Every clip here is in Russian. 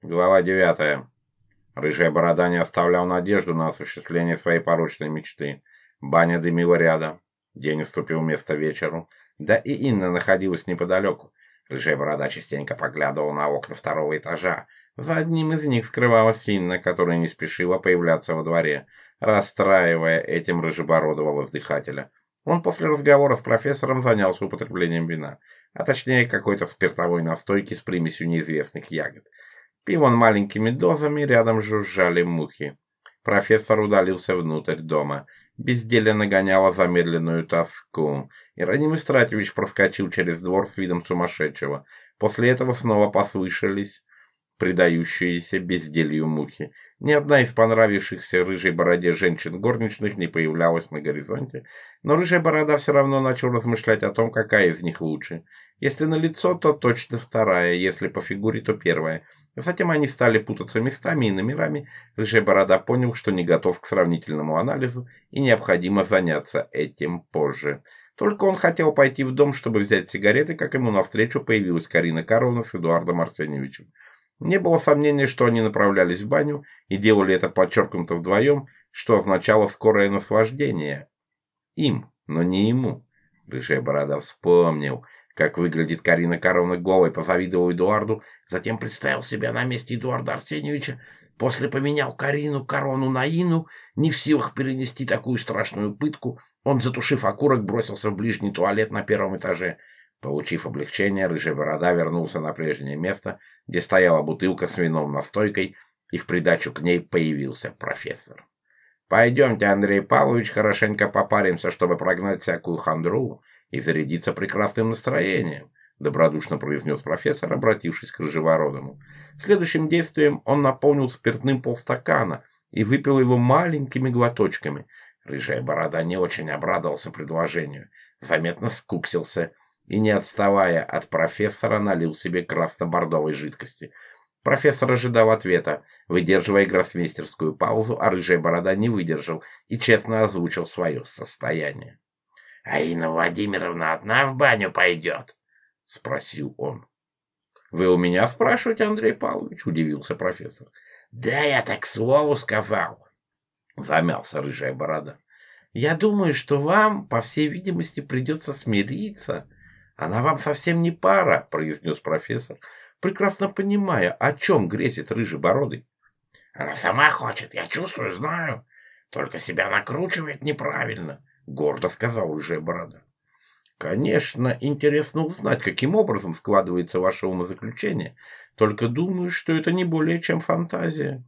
Глава 9. Рыжая борода не оставлял надежду на осуществление своей порочной мечты. Баня дымила рядом. День уступил место вечеру. Да и Инна находилась неподалеку. Рыжая борода частенько поглядывал на окна второго этажа. За одним из них скрывалась Инна, которая не спешила появляться во дворе, расстраивая этим рыжебородого воздыхателя. Он после разговора с профессором занялся употреблением вина, а точнее какой-то спиртовой настойки с примесью неизвестных ягод – Пиво он маленькими дозами, рядом жужжали мухи. Профессор удалился внутрь дома. Безделие нагоняло замедленную тоску. Ироним Истратьевич проскочил через двор с видом сумасшедшего. После этого снова послышались предающиеся безделью мухи. Ни одна из понравившихся рыжей бороде женщин-горничных не появлялась на горизонте, но рыжая борода все равно начал размышлять о том, какая из них лучше. Если на лицо, то точно вторая, если по фигуре, то первая. Затем они стали путаться местами и номерами. Рыжая Борода понял, что не готов к сравнительному анализу и необходимо заняться этим позже. Только он хотел пойти в дом, чтобы взять сигареты, как ему навстречу появилась Карина Карловна с Эдуардом Арсеньевичем. Не было сомнения, что они направлялись в баню и делали это подчеркнуто вдвоем, что означало скорое наслаждение. Им, но не ему. Рыжая Борода вспомнил – как выглядит Карина Каровна голой, позавидовал Эдуарду, затем представил себя на месте Эдуарда Арсеньевича, после поменял Карину Корону на Ину, не в силах перенести такую страшную пытку, он, затушив окурок, бросился в ближний туалет на первом этаже. Получив облегчение, рыжий борода вернулся на прежнее место, где стояла бутылка с вином настойкой, и в придачу к ней появился профессор. «Пойдемте, Андрей Павлович, хорошенько попаримся, чтобы прогнать всякую хандру», и зарядиться прекрасным настроением», – добродушно произнес профессор, обратившись к Рыжевородому. Следующим действием он наполнил спиртным полстакана и выпил его маленькими глоточками. Рыжая борода не очень обрадовался предложению, заметно скуксился и, не отставая от профессора, налил себе красно-бордовой жидкости. Профессор ожидал ответа, выдерживая гроссмейстерскую паузу, а рыжая борода не выдержал и честно озвучил свое состояние. Аина Владимировна одна в баню пойдет? — спросил он. — Вы у меня спрашиваете, Андрей Павлович? — удивился профессор. — Да я так слову сказал, — замялся рыжая борода. — Я думаю, что вам, по всей видимости, придется смириться. Она вам совсем не пара, — произнес профессор, прекрасно понимая, о чем грезит рыжий бородый. — Она сама хочет, я чувствую, знаю, только себя накручивает неправильно гордо сказал рыжая Борода. Конечно, интересно узнать, каким образом складывается ваше умозаключение, только думаю, что это не более чем фантазия.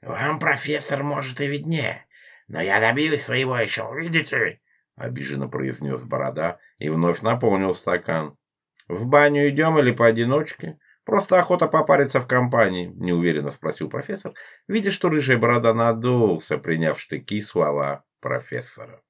Вам, профессор, может и виднее, но я добьюсь своего еще, видите? Обиженно произнес Борода и вновь наполнил стакан. В баню идем или поодиночке? Просто охота попариться в компании, неуверенно спросил профессор, видя, что рыжая борода надулся, приняв штыки слова профессора.